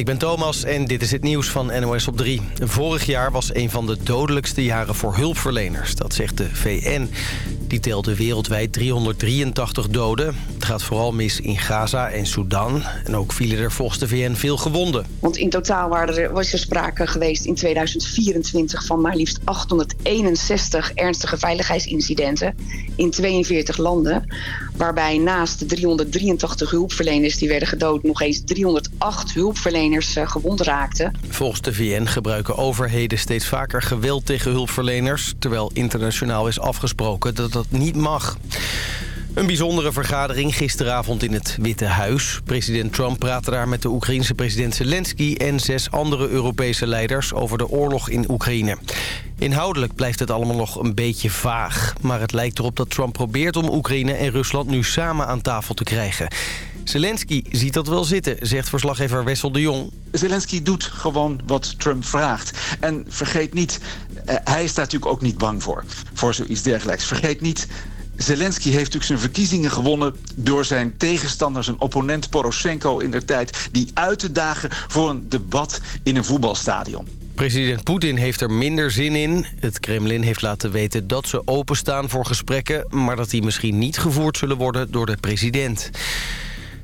Ik ben Thomas en dit is het nieuws van NOS op 3. Vorig jaar was een van de dodelijkste jaren voor hulpverleners. Dat zegt de VN. Die telde wereldwijd 383 doden. Het gaat vooral mis in Gaza en Sudan. En ook vielen er volgens de VN veel gewonden. Want in totaal waren er, was er sprake geweest in 2024 van maar liefst 861 ernstige veiligheidsincidenten in 42 landen. Waarbij naast de 383 hulpverleners die werden gedood nog eens 308 hulpverleners eh, gewond raakten. Volgens de VN gebruiken overheden steeds vaker geweld tegen hulpverleners... terwijl internationaal is afgesproken dat dat niet mag. Een bijzondere vergadering gisteravond in het Witte Huis. President Trump praatte daar met de Oekraïense president Zelensky... en zes andere Europese leiders over de oorlog in Oekraïne. Inhoudelijk blijft het allemaal nog een beetje vaag. Maar het lijkt erop dat Trump probeert om Oekraïne en Rusland nu samen aan tafel te krijgen. Zelensky ziet dat wel zitten, zegt verslaggever Wessel de Jong. Zelensky doet gewoon wat Trump vraagt. En vergeet niet, hij is daar natuurlijk ook niet bang voor. Voor zoiets dergelijks. Vergeet niet, Zelensky heeft natuurlijk zijn verkiezingen gewonnen... door zijn tegenstander, zijn opponent Poroshenko in der tijd... die uit te dagen voor een debat in een voetbalstadion. President Poetin heeft er minder zin in. Het Kremlin heeft laten weten dat ze openstaan voor gesprekken... maar dat die misschien niet gevoerd zullen worden door de president.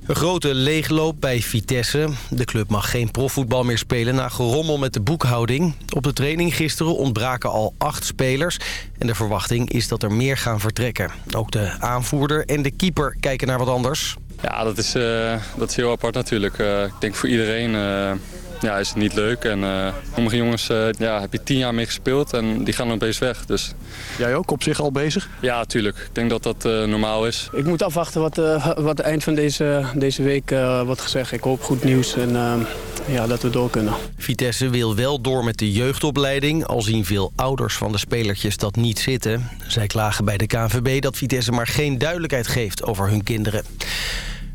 Een grote leegloop bij Vitesse. De club mag geen profvoetbal meer spelen na gerommel met de boekhouding. Op de training gisteren ontbraken al acht spelers. En de verwachting is dat er meer gaan vertrekken. Ook de aanvoerder en de keeper kijken naar wat anders. Ja, dat is, uh, dat is heel apart natuurlijk. Uh, ik denk voor iedereen... Uh ja, is het niet leuk. En uh, sommige jongens uh, ja, heb je tien jaar mee gespeeld en die gaan dan opeens weg. Dus... Jij ook op zich al bezig? Ja, natuurlijk. Ik denk dat dat uh, normaal is. Ik moet afwachten wat, wat het eind van deze, deze week wordt gezegd. Ik hoop goed nieuws en ja, dat we door kunnen. Vitesse wil wel door met de jeugdopleiding... al zien veel ouders van de spelertjes dat niet zitten. Zij klagen bij de KNVB dat Vitesse maar geen duidelijkheid geeft over hun kinderen.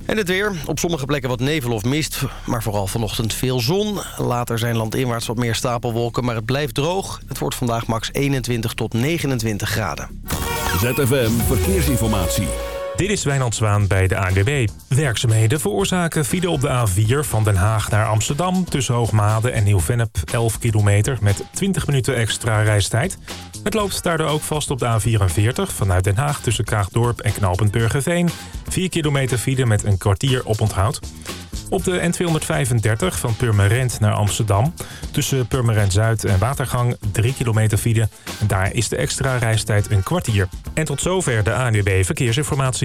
En het weer. Op sommige plekken wat nevel of mist, maar vooral vanochtend veel zon. Later zijn landinwaarts wat meer stapelwolken, maar het blijft droog. Het wordt vandaag max 21 tot 29 graden. ZFM Verkeersinformatie. Dit is Wijnand Zwaan bij de ANWB. Werkzaamheden veroorzaken file op de A4 van Den Haag naar Amsterdam... tussen Hoogmade en Nieuw-Vennep 11 kilometer met 20 minuten extra reistijd. Het loopt daardoor ook vast op de A44 vanuit Den Haag... tussen Kaagdorp en Burgerveen. 4 kilometer file met een kwartier op onthoud. Op de N235 van Purmerend naar Amsterdam. Tussen Purmerend Zuid en Watergang 3 kilometer file. Daar is de extra reistijd een kwartier. En tot zover de ANWB Verkeersinformatie.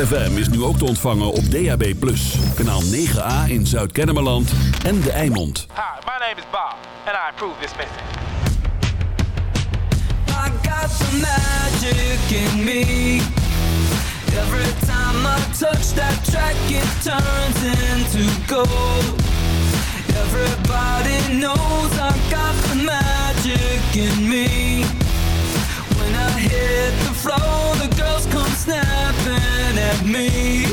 ZFM is nu ook te ontvangen op DAB+. Kanaal 9A in Zuid-Kennemerland en De Eimond. Hi, my name is Bob, and I approve this message. I got the magic in me. Every time I touch that track, it turns into gold. Everybody knows I got the magic in me. When I hit the floor, the girls come snapping at me.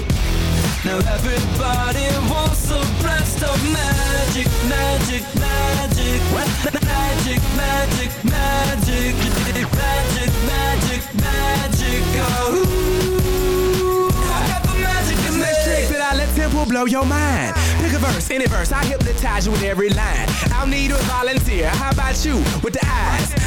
Now everybody wants a blast of magic, magic, magic Magic, magic, magic Magic, magic, magic, oh. I got the magic in me. Trick that I let simple blow your mind. Pick a verse, any verse, I hypnotize you with every line. I'll need a volunteer, how about you with the eyes?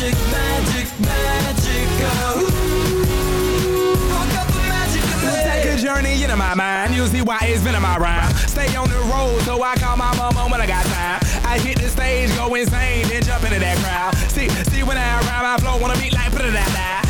magic, magic, magic. Oh, I got the magic me. Take a journey into my mind. You'll see why it's been in my rhyme. Stay on the road, so I call my mama when I got time. I hit the stage, go insane, then jump into that crowd. See, see when I rhyme, I flow on a beat like da da da.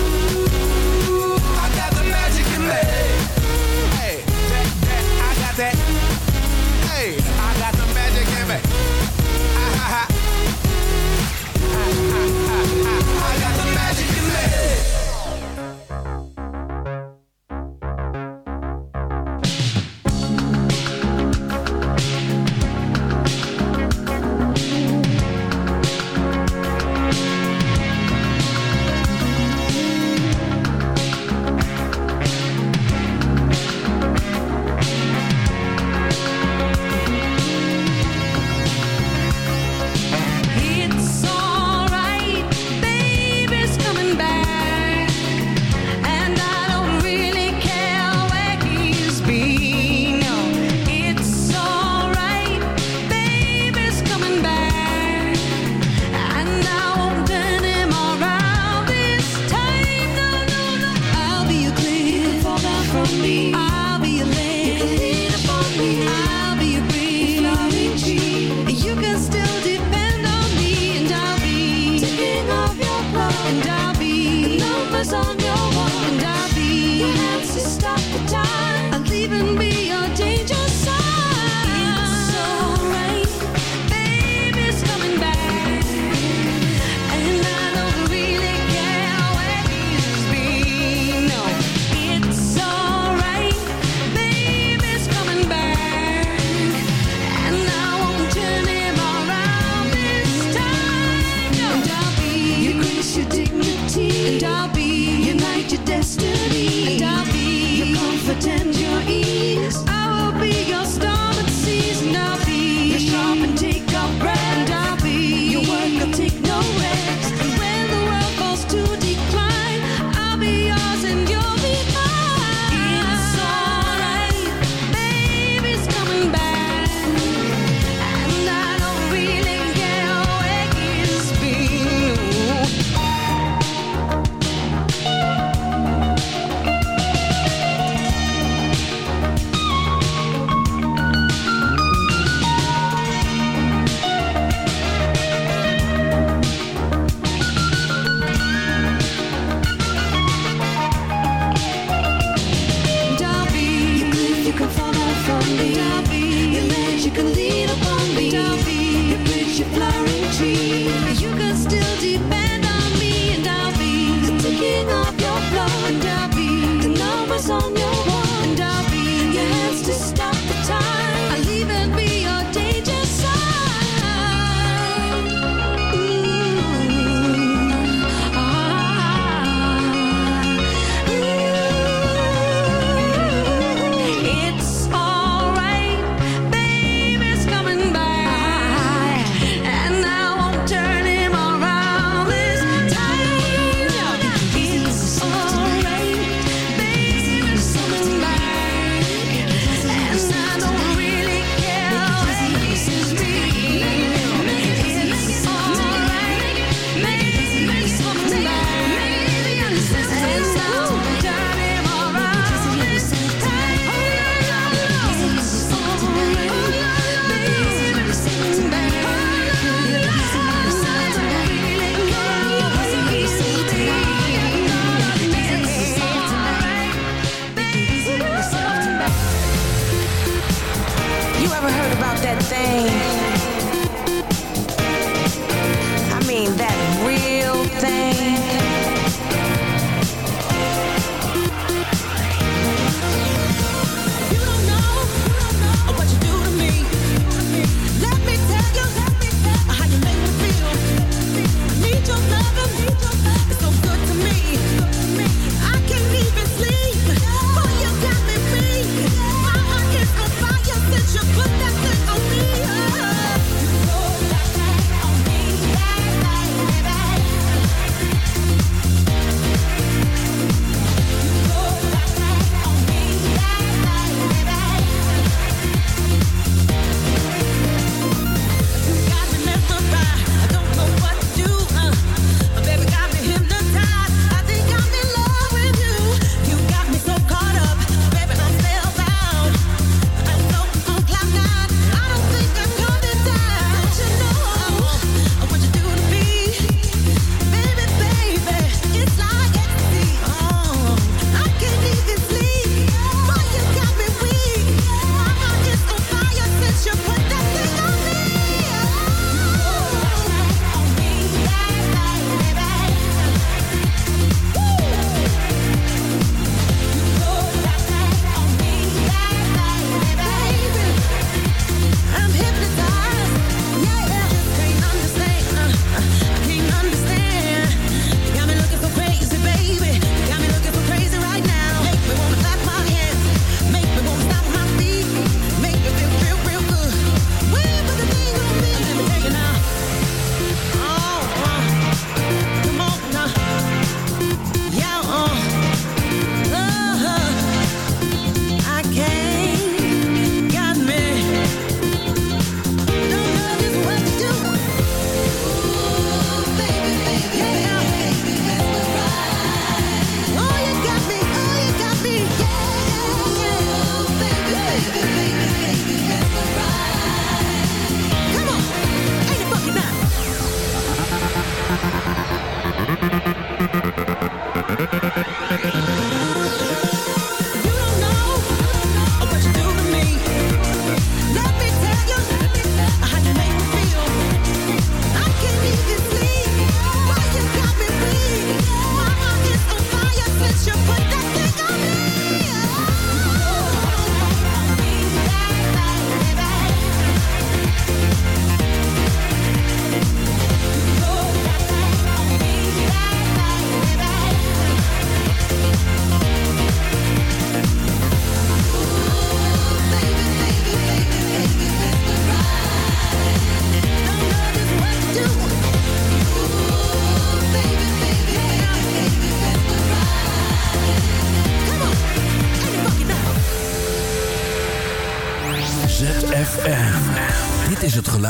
You ever heard about that thing? I mean, that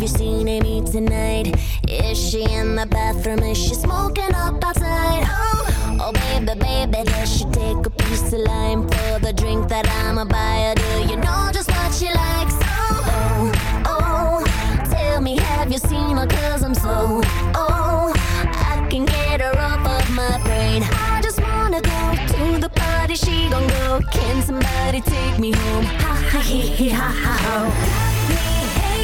Have you seen Amy tonight? Is she in the bathroom? Is she smoking up outside? Oh, oh baby, baby, does she take a piece of lime for the drink that I'ma buy her? Do you know just what she likes? Oh, oh, oh, tell me, have you seen her? Cause I'm so, oh, I can get her off of my brain. I just wanna go to the party, she gon' go. Can somebody take me home? Ha ha he he ha ha ho.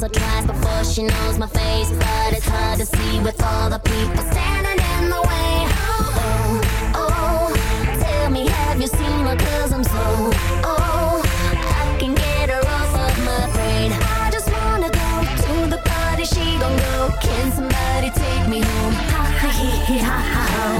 once or twice before she knows my face, but it's hard to see with all the people standing in the way. Oh, oh, tell me, have you seen her? Cause I'm so, oh, I can get her off of my brain. I just wanna go to the party, she gon' go. Can somebody take me home? Ha ha he he ha ha ho.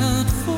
out for